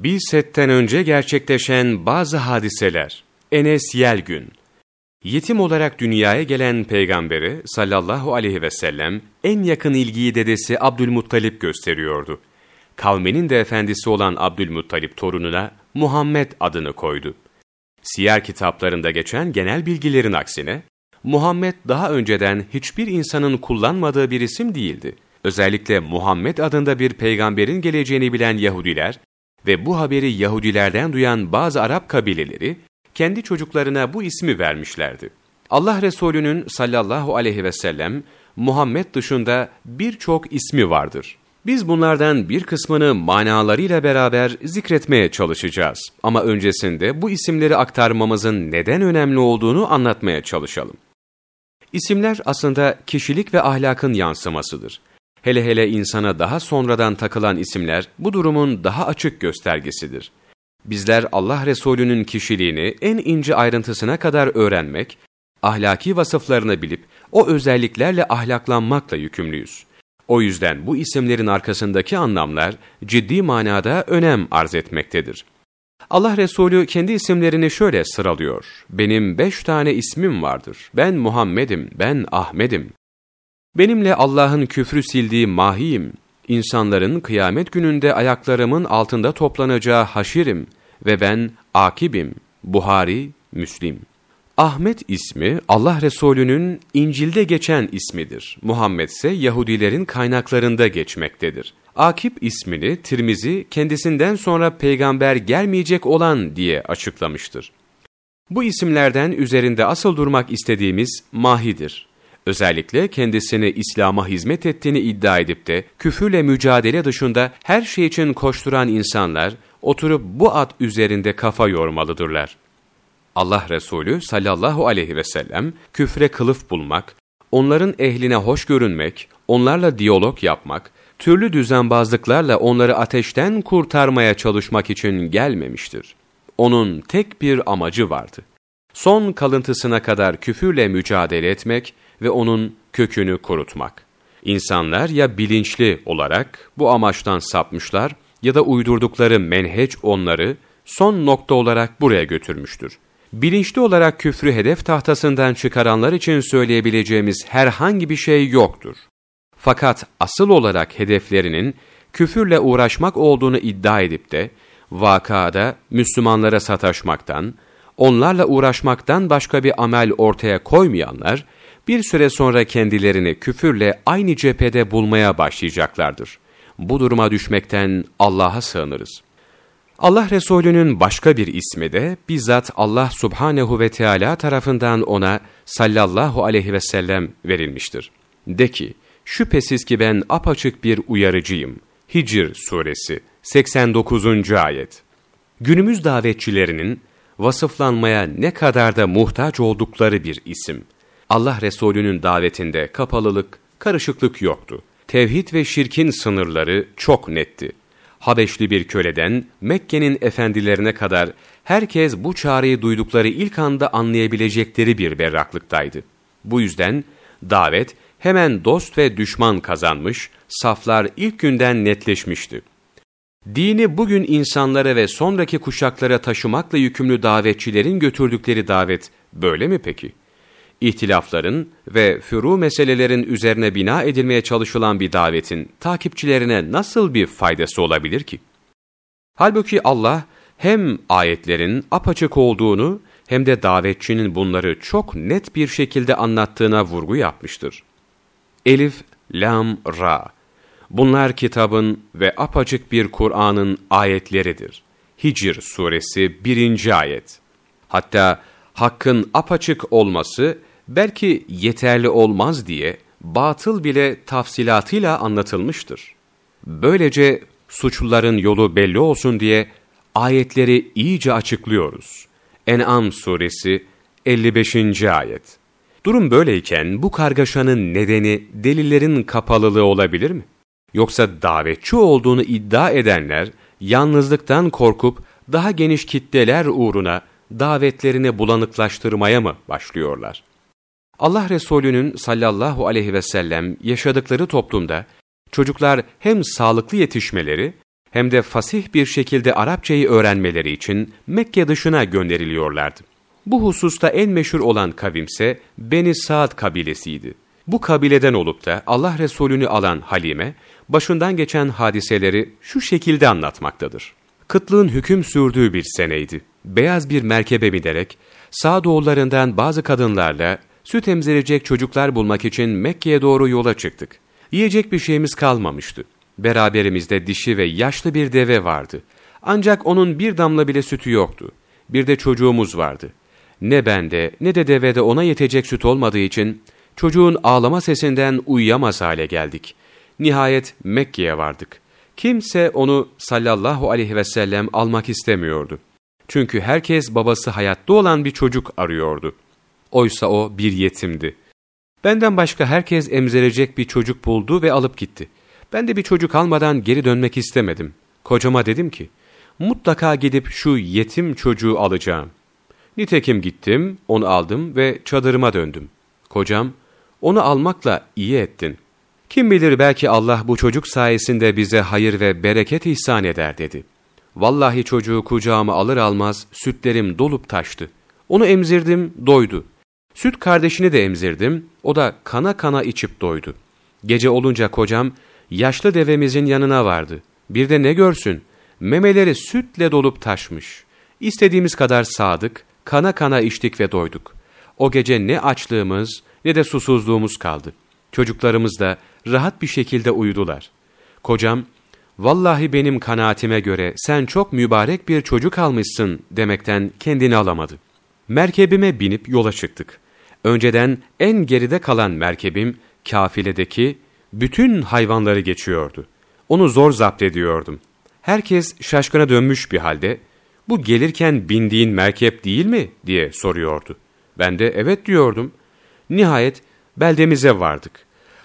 Bilset'ten önce gerçekleşen bazı hadiseler. Enes Yelgün Yetim olarak dünyaya gelen peygamberi sallallahu aleyhi ve sellem en yakın ilgiyi dedesi Abdülmuttalip gösteriyordu. Kavminin de efendisi olan Abdülmuttalip torununa Muhammed adını koydu. Siyer kitaplarında geçen genel bilgilerin aksine, Muhammed daha önceden hiçbir insanın kullanmadığı bir isim değildi. Özellikle Muhammed adında bir peygamberin geleceğini bilen Yahudiler, ve bu haberi Yahudilerden duyan bazı Arap kabileleri kendi çocuklarına bu ismi vermişlerdi. Allah Resulü'nün sallallahu aleyhi ve sellem Muhammed dışında birçok ismi vardır. Biz bunlardan bir kısmını manalarıyla beraber zikretmeye çalışacağız. Ama öncesinde bu isimleri aktarmamızın neden önemli olduğunu anlatmaya çalışalım. İsimler aslında kişilik ve ahlakın yansımasıdır. Hele hele insana daha sonradan takılan isimler bu durumun daha açık göstergesidir. Bizler Allah Resulü'nün kişiliğini en ince ayrıntısına kadar öğrenmek, ahlaki vasıflarını bilip o özelliklerle ahlaklanmakla yükümlüyüz. O yüzden bu isimlerin arkasındaki anlamlar ciddi manada önem arz etmektedir. Allah Resulü kendi isimlerini şöyle sıralıyor. Benim beş tane ismim vardır. Ben Muhammed'im, ben Ahmet'im. Benimle Allah'ın küfrü sildiği mahiyim, insanların kıyamet gününde ayaklarımın altında toplanacağı haşirim ve ben akibim. Buhari, Müslim. Ahmet ismi Allah Resulü'nün İncil'de geçen ismidir. Muhammed ise Yahudilerin kaynaklarında geçmektedir. Akip ismini Tirmizi kendisinden sonra peygamber gelmeyecek olan diye açıklamıştır. Bu isimlerden üzerinde asıl durmak istediğimiz Mahi'dir. Özellikle kendisini İslam'a hizmet ettiğini iddia edip de küfürle mücadele dışında her şey için koşturan insanlar oturup bu ad üzerinde kafa yormalıdırlar. Allah Resulü sallallahu aleyhi ve sellem küfre kılıf bulmak, onların ehline hoş görünmek, onlarla diyalog yapmak, türlü düzenbazlıklarla onları ateşten kurtarmaya çalışmak için gelmemiştir. Onun tek bir amacı vardı. Son kalıntısına kadar küfürle mücadele etmek ve onun kökünü kurutmak. İnsanlar ya bilinçli olarak bu amaçtan sapmışlar ya da uydurdukları menheç onları son nokta olarak buraya götürmüştür. Bilinçli olarak küfrü hedef tahtasından çıkaranlar için söyleyebileceğimiz herhangi bir şey yoktur. Fakat asıl olarak hedeflerinin küfürle uğraşmak olduğunu iddia edip de vakada Müslümanlara sataşmaktan, onlarla uğraşmaktan başka bir amel ortaya koymayanlar, bir süre sonra kendilerini küfürle aynı cephede bulmaya başlayacaklardır. Bu duruma düşmekten Allah'a sığınırız. Allah Resulü'nün başka bir ismi de bizzat Allah Subhanehu ve Teala tarafından ona sallallahu aleyhi ve sellem verilmiştir. De ki, şüphesiz ki ben apaçık bir uyarıcıyım. Hicr suresi 89. ayet. Günümüz davetçilerinin vasıflanmaya ne kadar da muhtaç oldukları bir isim. Allah Resulü'nün davetinde kapalılık, karışıklık yoktu. Tevhid ve şirkin sınırları çok netti. Habeşli bir köleden Mekke'nin efendilerine kadar herkes bu çağrıyı duydukları ilk anda anlayabilecekleri bir berraklıktaydı. Bu yüzden davet hemen dost ve düşman kazanmış, saflar ilk günden netleşmişti. Dini bugün insanlara ve sonraki kuşaklara taşımakla yükümlü davetçilerin götürdükleri davet böyle mi peki? İhtilafların ve furu meselelerin üzerine bina edilmeye çalışılan bir davetin takipçilerine nasıl bir faydası olabilir ki? Halbuki Allah hem ayetlerin apaçık olduğunu hem de davetçinin bunları çok net bir şekilde anlattığına vurgu yapmıştır. Elif, Lam, Ra. Bunlar kitabın ve apaçık bir Kur'an'ın ayetleridir. Hicr suresi 1. ayet. Hatta hakkın apaçık olması belki yeterli olmaz diye batıl bile tafsilatıyla anlatılmıştır. Böylece suçluların yolu belli olsun diye ayetleri iyice açıklıyoruz. En'am suresi 55. ayet. Durum böyleyken bu kargaşanın nedeni delillerin kapalılığı olabilir mi? Yoksa davetçi olduğunu iddia edenler yalnızlıktan korkup daha geniş kitleler uğruna davetlerini bulanıklaştırmaya mı başlıyorlar? Allah Resulü'nün sallallahu aleyhi ve sellem yaşadıkları toplumda çocuklar hem sağlıklı yetişmeleri hem de fasih bir şekilde Arapçayı öğrenmeleri için Mekke dışına gönderiliyorlardı. Bu hususta en meşhur olan kavimse Beni Saad kabilesiydi. Bu kabileden olup da Allah Resulü'nü alan Halime, başından geçen hadiseleri şu şekilde anlatmaktadır. Kıtlığın hüküm sürdüğü bir seneydi. Beyaz bir merkebe binerek, Sağdoğullarından bazı kadınlarla süt emzirecek çocuklar bulmak için Mekke'ye doğru yola çıktık. Yiyecek bir şeyimiz kalmamıştı. Beraberimizde dişi ve yaşlı bir deve vardı. Ancak onun bir damla bile sütü yoktu. Bir de çocuğumuz vardı. Ne bende ne de devede ona yetecek süt olmadığı için çocuğun ağlama sesinden uyuyamaz hale geldik. Nihayet Mekke'ye vardık. Kimse onu sallallahu aleyhi ve sellem almak istemiyordu. Çünkü herkes babası hayatta olan bir çocuk arıyordu. Oysa o bir yetimdi. Benden başka herkes emzirecek bir çocuk buldu ve alıp gitti. Ben de bir çocuk almadan geri dönmek istemedim. Kocama dedim ki, mutlaka gidip şu yetim çocuğu alacağım. Nitekim gittim, onu aldım ve çadırıma döndüm. Kocam, onu almakla iyi ettin. Kim bilir belki Allah bu çocuk sayesinde bize hayır ve bereket ihsan eder dedi. Vallahi çocuğu kucağıma alır almaz sütlerim dolup taştı. Onu emzirdim, doydu. Süt kardeşini de emzirdim, o da kana kana içip doydu. Gece olunca kocam, yaşlı devemizin yanına vardı. Bir de ne görsün, memeleri sütle dolup taşmış. İstediğimiz kadar sadık, kana kana içtik ve doyduk. O gece ne açlığımız ne de susuzluğumuz kaldı. Çocuklarımız da rahat bir şekilde uyudular. Kocam, vallahi benim kanaatime göre sen çok mübarek bir çocuk almışsın demekten kendini alamadı. Merkebime binip yola çıktık. Önceden en geride kalan merkebim, kafiledeki bütün hayvanları geçiyordu. Onu zor zapt ediyordum. Herkes şaşkına dönmüş bir halde, bu gelirken bindiğin merkep değil mi diye soruyordu. Ben de evet diyordum. Nihayet beldemize vardık.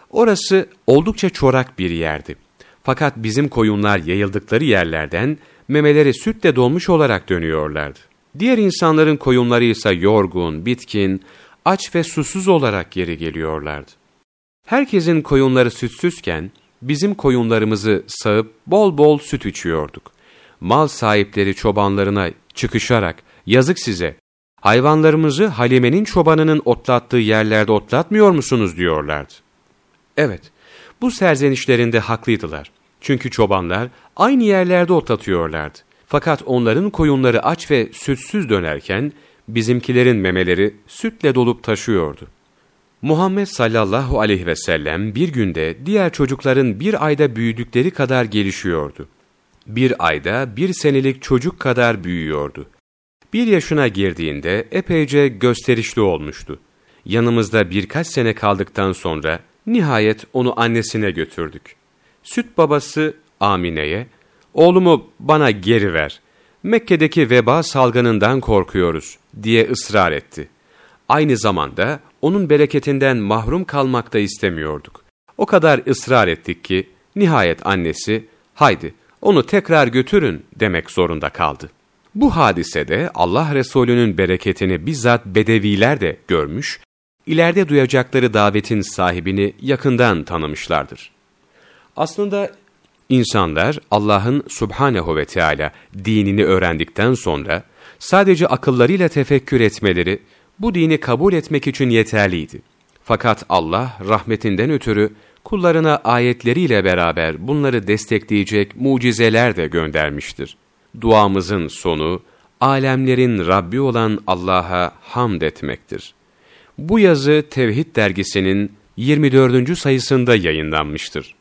Orası oldukça çorak bir yerdi. Fakat bizim koyunlar yayıldıkları yerlerden memeleri sütle dolmuş olarak dönüyorlardı. Diğer insanların koyunları ise yorgun, bitkin, aç ve susuz olarak geri geliyorlardı. Herkesin koyunları sütsüzken bizim koyunlarımızı sağıp bol bol süt içiyorduk. Mal sahipleri çobanlarına çıkışarak yazık size hayvanlarımızı Halime'nin çobanının otlattığı yerlerde otlatmıyor musunuz diyorlardı. Evet, bu serzenişlerinde haklıydılar. Çünkü çobanlar aynı yerlerde otlatıyorlardı. Fakat onların koyunları aç ve sütsüz dönerken bizimkilerin memeleri sütle dolup taşıyordu. Muhammed sallallahu aleyhi ve sellem bir günde diğer çocukların bir ayda büyüdükleri kadar gelişiyordu. Bir ayda bir senelik çocuk kadar büyüyordu. Bir yaşına girdiğinde epeyce gösterişli olmuştu. Yanımızda birkaç sene kaldıktan sonra nihayet onu annesine götürdük. Süt babası Amine'ye, oğlumu bana geri ver, Mekke'deki veba salgınından korkuyoruz diye ısrar etti. Aynı zamanda onun bereketinden mahrum kalmak da istemiyorduk. O kadar ısrar ettik ki nihayet annesi haydi onu tekrar götürün demek zorunda kaldı. Bu hadisede Allah Resulü'nün bereketini bizzat bedeviler de görmüş, ileride duyacakları davetin sahibini yakından tanımışlardır. Aslında insanlar Allah'ın subhanehu ve Teala dinini öğrendikten sonra sadece akıllarıyla tefekkür etmeleri bu dini kabul etmek için yeterliydi. Fakat Allah rahmetinden ötürü kullarına ayetleriyle beraber bunları destekleyecek mucizeler de göndermiştir. Duamızın sonu, alemlerin Rabbi olan Allah'a hamd etmektir. Bu yazı Tevhid dergisinin 24. sayısında yayınlanmıştır.